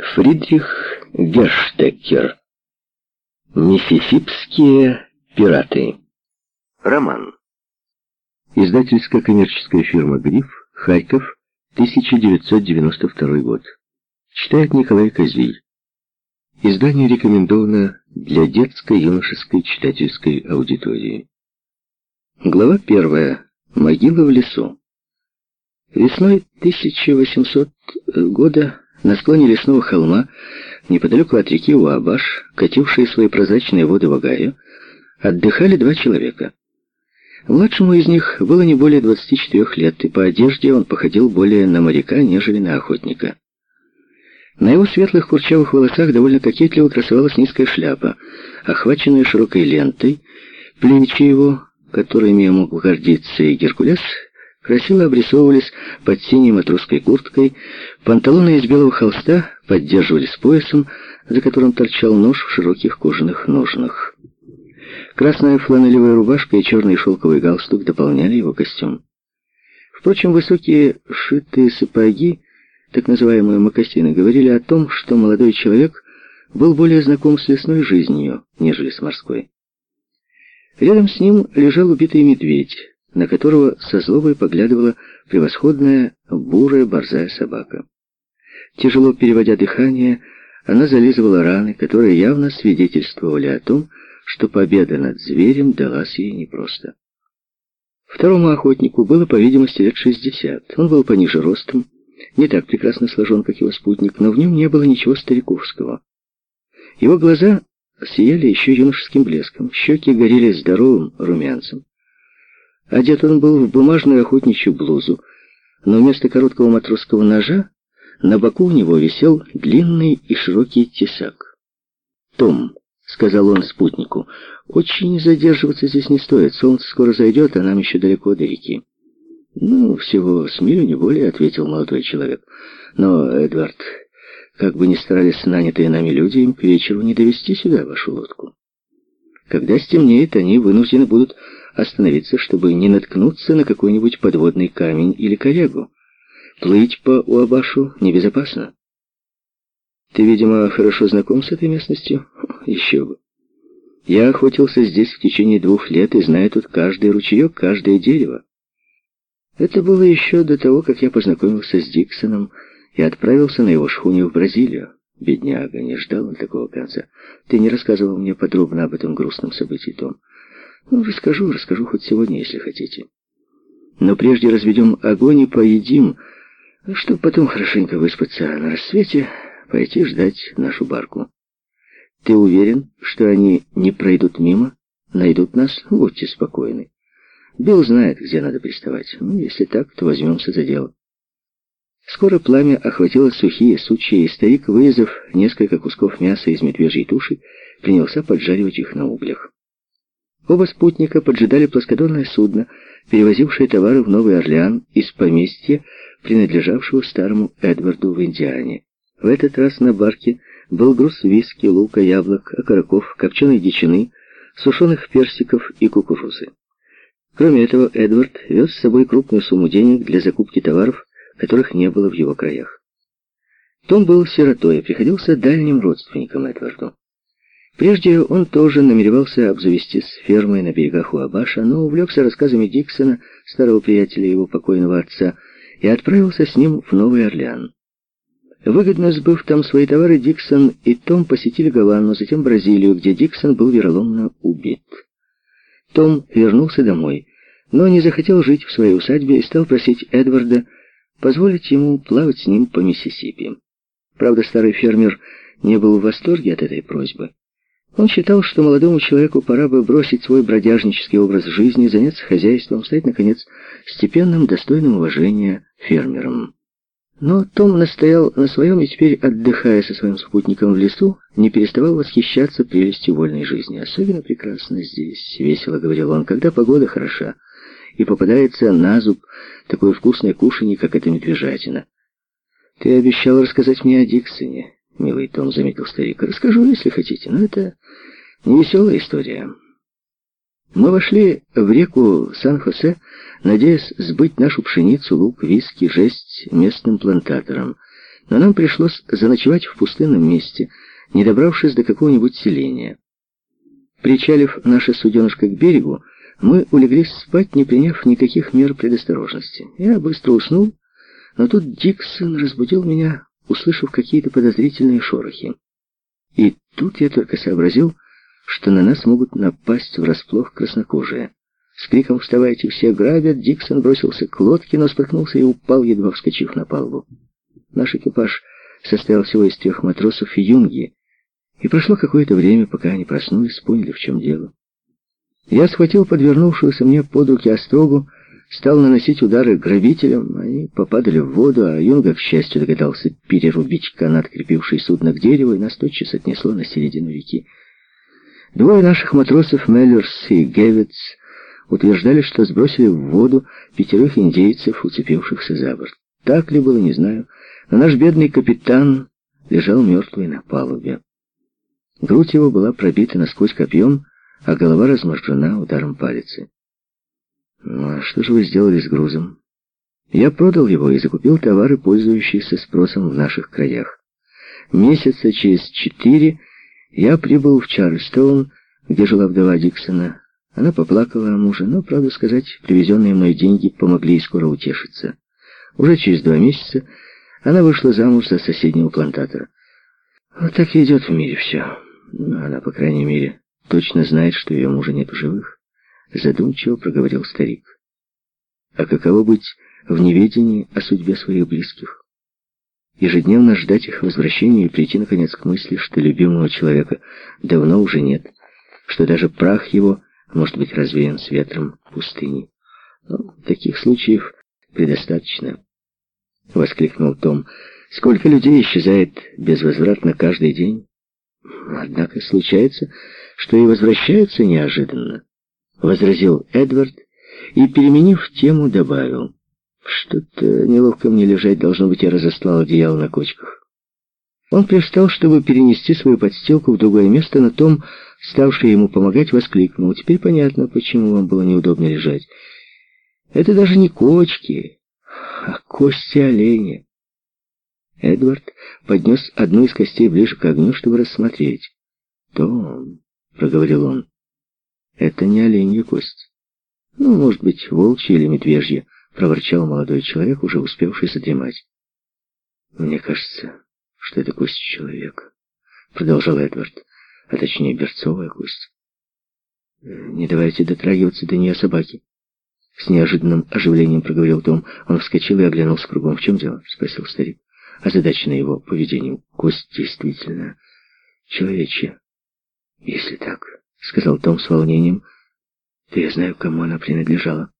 Фридрих Герштекер. Миссисипские пираты. Роман. Издательско-коммерческая фирма «Гриф», Харьков, 1992 год. Читает Николай Козиль. Издание рекомендовано для детской юношеской читательской аудитории. Глава первая. Могила в лесу. Весной 1800 года на склоне лесного холма, неподалеку от реки Уабаш, катившие свои прозрачные воды в Огайо, отдыхали два человека. Младшему из них было не более 24 лет, и по одежде он походил более на моряка, нежели на охотника. На его светлых курчавых волосах довольно кокетливо красовалась низкая шляпа, охваченная широкой лентой, плечи его, которыми мог гордиться и Геркулес, красиво обрисовывались под синей матросской курткой, панталоны из белого холста поддерживались поясом, за которым торчал нож в широких кожаных ножнах. Красная фланелевая рубашка и черный шелковый галстук дополняли его костюм. Впрочем, высокие шитые сапоги, так называемые мокасины, говорили о том, что молодой человек был более знаком с лесной жизнью, нежели с морской. Рядом с ним лежал убитый медведь, на которого со злобой поглядывала превосходная бурая борзая собака. Тяжело переводя дыхание, она зализывала раны, которые явно свидетельствовали о том, что победа над зверем далась ей непросто. Второму охотнику было, по видимости, лет шестьдесят. Он был пониже ростом, не так прекрасно сложен, как его спутник, но в нем не было ничего стариковского. Его глаза сияли еще юношеским блеском, щеки горели здоровым румянцем. Одет он был в бумажную охотничью блузу, но вместо короткого матросского ножа на боку у него висел длинный и широкий тесак. «Том», — сказал он спутнику, — «очень задерживаться здесь не стоит. Солнце скоро зайдет, а нам еще далеко до реки». «Ну, всего с милю, не более», — ответил молодой человек. «Но, Эдвард, как бы ни старались нанятые нами люди, им к вечеру не довести сюда вашу лодку. Когда стемнеет, они вынуждены будут остановиться, чтобы не наткнуться на какой-нибудь подводный камень или корягу. Плыть по Уабашу небезопасно. Ты, видимо, хорошо знаком с этой местностью? Еще бы. Я охотился здесь в течение двух лет и знаю тут каждый ручеек, каждое дерево. Это было еще до того, как я познакомился с Диксоном и отправился на его шхуне в Бразилию. Бедняга, не ждал он такого конца. Ты не рассказывал мне подробно об этом грустном событии, Том. Ну, расскажу, расскажу хоть сегодня, если хотите. Но прежде разведем огонь и поедим, чтобы потом хорошенько выспаться, а на рассвете пойти ждать нашу барку. Ты уверен, что они не пройдут мимо, найдут нас? Будьте спокойны. Билл знает, где надо приставать. Ну, если так, то возьмемся за дело. Скоро пламя охватило сухие сучья, и старик, вырезав несколько кусков мяса из медвежьей туши, принялся поджаривать их на углях. Оба спутника поджидали плоскодонное судно, перевозившее товары в Новый Орлеан из поместья, принадлежавшего старому Эдварду в Индиане. В этот раз на барке был груз виски, лука, яблок, окороков, копченой дичины, сушеных персиков и кукурузы. Кроме этого, Эдвард вез с собой крупную сумму денег для закупки товаров, которых не было в его краях. Том был сиротой и приходился дальним родственником Эдварду. Прежде он тоже намеревался обзавестись фермой на берегах Уабаша, но увлекся рассказами Диксона, старого приятеля его покойного отца, и отправился с ним в Новый Орлеан. Выгодно сбыв там свои товары, Диксон и Том посетили Гавану, затем Бразилию, где Диксон был вероломно убит. Том вернулся домой, но не захотел жить в своей усадьбе и стал просить Эдварда позволить ему плавать с ним по Миссисипи. Правда, старый фермер не был в восторге от этой просьбы. Он считал, что молодому человеку пора бы бросить свой бродяжнический образ жизни, заняться хозяйством, стать, наконец, степенным, достойным уважения фермером. Но Том настоял на своем и теперь, отдыхая со своим спутником в лесу, не переставал восхищаться прелестью вольной жизни. «Особенно прекрасно здесь», — весело говорил он, — «когда погода хороша, и попадается на зуб такое вкусное кушанье, как эта медвежатина». «Ты обещал рассказать мне о Диксоне», — милый Том заметил старик. «Расскажу, если хотите, но это невеселая история». Мы вошли в реку Сан-Хосе, надеясь сбыть нашу пшеницу, лук, виски, жесть местным плантаторам. Но нам пришлось заночевать в пустынном месте, не добравшись до какого-нибудь селения. Причалив наше суденышко к берегу, мы улеглись спать, не приняв никаких мер предосторожности. Я быстро уснул, но тут Диксон разбудил меня, услышав какие-то подозрительные шорохи. И тут я только сообразил, что на нас могут напасть врасплох краснокожие. С криком «Вставайте, все грабят!» Диксон бросился к лодке, но споткнулся и упал, едва вскочив на палубу. Наш экипаж состоял всего из трех матросов и юнги, и прошло какое-то время, пока они проснулись, поняли, в чем дело. Я схватил подвернувшуюся мне под руки острогу, стал наносить удары грабителям, они попадали в воду, а Юнга, к счастью, догадался перерубить канат, крепивший судно к дереву, и нас тотчас отнесло на середину реки. Двое наших матросов, Меллерс и Гевец, утверждали, что сбросили в воду пятерых индейцев, уцепившихся за борт. Так ли было, не знаю, но наш бедный капитан лежал мертвый на палубе. Грудь его была пробита насквозь копьем, а голова разможжена ударом палицы. «Ну а что же вы сделали с грузом?» «Я продал его и закупил товары, пользующиеся спросом в наших краях. Месяца через четыре я прибыл в Чарльстоун, где жила вдова Диксона. Она поплакала о муже, но, правду сказать, привезенные мной деньги помогли ей скоро утешиться. Уже через два месяца она вышла замуж за соседнего плантатора. Вот так и идет в мире все. Она, по крайней мере, точно знает, что ее мужа нет в живых. Задумчиво проговорил старик. А каково быть в неведении о судьбе своих близких? Ежедневно ждать их возвращения и прийти, наконец, к мысли, что любимого человека давно уже нет, что даже прах его может быть развеян с ветром пустыни. Но таких случаев предостаточно, — воскликнул Том. Сколько людей исчезает безвозвратно каждый день? Однако случается, что и возвращаются неожиданно, — возразил Эдвард и, переменив тему, добавил. Что-то неловко мне лежать, должно быть, я разослал одеяло на кочках. Он привстал, чтобы перенести свою подстилку в другое место, на том, ставший ему помогать, воскликнул. Теперь понятно, почему вам было неудобно лежать. Это даже не кочки, а кости оленя. Эдвард поднес одну из костей ближе к огню, чтобы рассмотреть. «Том», — проговорил он, — «это не оленья кость. Ну, может быть, волчья или медвежья», — проворчал молодой человек, уже успевший задремать. «Мне кажется, что это кость человека», — продолжал Эдвард, — «а точнее берцовая кость. Не давайте дотрагиваться до нее собаки». С неожиданным оживлением проговорил Том. Он вскочил и оглянулся кругом. «В чем дело?» — спросил старик озадаченный его поведением. Кость действительно человечья. Если так, — сказал Том с волнением, — то я знаю, кому она принадлежала.